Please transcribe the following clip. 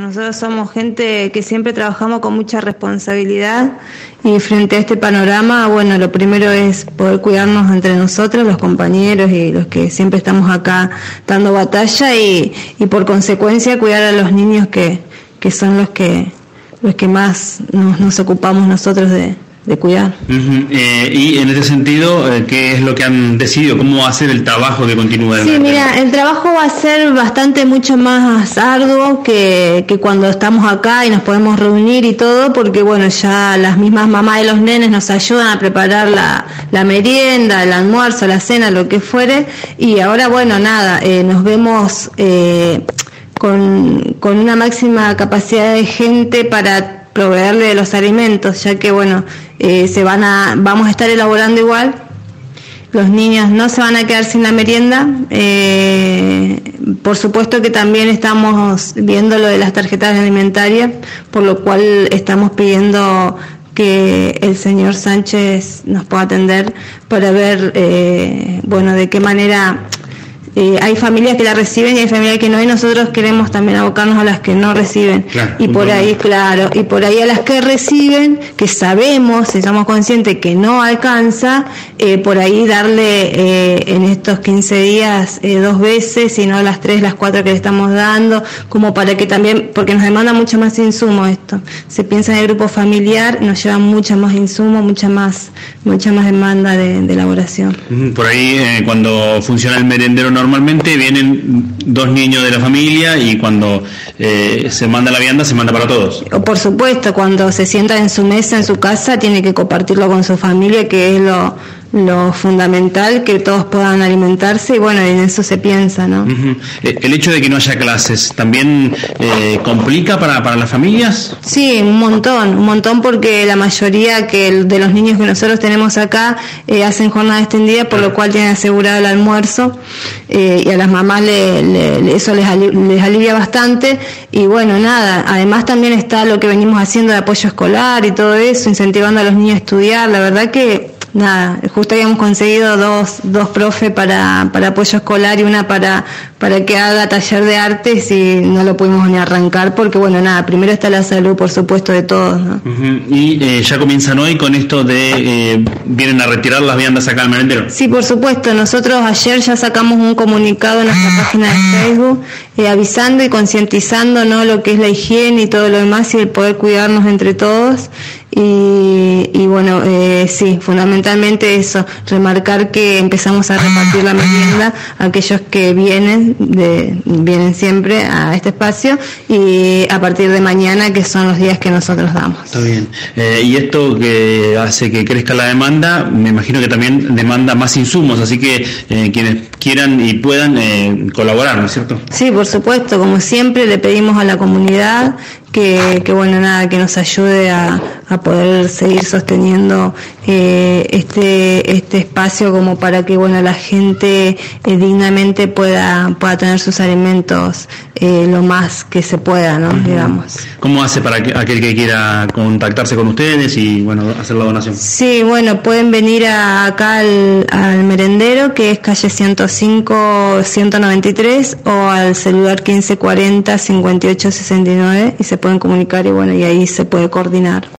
Nosotros somos gente que siempre trabajamos con mucha responsabilidad y frente a este panorama, bueno, lo primero es poder cuidarnos entre nosotros, los compañeros y los que siempre estamos acá dando batalla y, y por consecuencia cuidar a los niños que, que son los que, los que más nos, nos ocupamos nosotros de, de cuidar. Eh, y en ese sentido, eh, ¿qué es lo que han decidido? ¿Cómo va a ser el trabajo que continúa? Sí, mira, el trabajo va a ser bastante mucho más arduo que, que cuando estamos acá y nos podemos reunir y todo, porque bueno, ya las mismas mamás de los nenes nos ayudan a preparar la, la merienda, el almuerzo, la cena, lo que fuere, y ahora bueno, nada, eh, nos vemos... con, con una máxima capacidad de gente para proveerle de los alimentos, ya que bueno, eh, se van a, vamos a estar elaborando igual. Los niños no se van a quedar sin la merienda. Eh, por supuesto que también estamos viendo lo de las tarjetas alimentarias, por lo cual estamos pidiendo que el señor Sánchez nos pueda atender para ver, eh, bueno, de qué manera eh, hay familias que la reciben y hay familias que no, y nosotros queremos también abocarnos a las que no reciben. y por ahí, claro, y por ahí a las que reciben, que sabemos, estamos conscientes que no alcanza, eh, por ahí darle eh, en estos 15 días dos veces, y no las tres, las cuatro que le estamos dando, como para que también, porque nos demanda mucho más insumo esto. Se piensa en el grupo familiar, nos lleva mucha más insumo, mucha más, mucha más demanda de, de elaboración. Por ahí, cuando funciona el merendero normal, normalmente vienen dos niños de la familia y cuando eh, se manda la vianda se manda para todos. Por supuesto, cuando se sienta en su mesa, en su casa, tiene que compartirlo con su familia, que es lo, lo fundamental, que todos puedan alimentarse y bueno, en eso se piensa, ¿no? Eh, ¿El hecho de que no haya clases también eh, complica para, para las familias? Sí, un montón, un montón porque la mayoría que de los niños que nosotros tenemos acá eh, hacen jornada extendida, por lo cual tienen asegurado el almuerzo y a las mamás le, eso les, les alivia bastante y bueno, nada, además también está lo que venimos haciendo de apoyo escolar y todo eso, incentivando a los niños a estudiar, la verdad que nada, justo habíamos conseguido dos, dos profes para, para apoyo escolar y una para, para que haga taller de artes y no lo pudimos ni arrancar porque, bueno, nada, primero está la salud, por supuesto, de todos. ¿no? Y eh, ya comienzan hoy con esto de, eh, vienen a retirar las viandas acá al merendero. Sí, por supuesto, nosotros ayer ya sacamos un comunicado en nuestra página de Facebook eh, avisando y concientizando ¿no? lo que es la higiene y todo lo demás y el poder cuidarnos entre todos. Y, y bueno, eh, sí, fundamentalmente eso, remarcar que empezamos a repartir la merienda a aquellos que vienen, de, vienen siempre a este espacio y a partir de mañana, que son los días que nosotros damos. Está bien. Eh, y esto que hace que crezca la demanda, me imagino que también demanda más insumos, así que eh, quienes quieran y puedan eh, colaborar, ¿no es cierto? Sí, por supuesto, como siempre le pedimos a la comunidad que, bueno, nada, que nos ayude a, a poder seguir sosteniendo eh, este, este espacio como para que, bueno, la gente eh, dignamente pueda, pueda tener sus alimentos eh, lo más que se pueda, ¿no? Digamos. ¿Cómo hace para que, aquel que quiera contactarse con ustedes y, bueno, hacer la donación? Sí, bueno, pueden venir a, acá al, al merendero, que es calle 105 193 o al celular 1540 5869 y se pueden comunicar y bueno, y ahí se puede coordinar.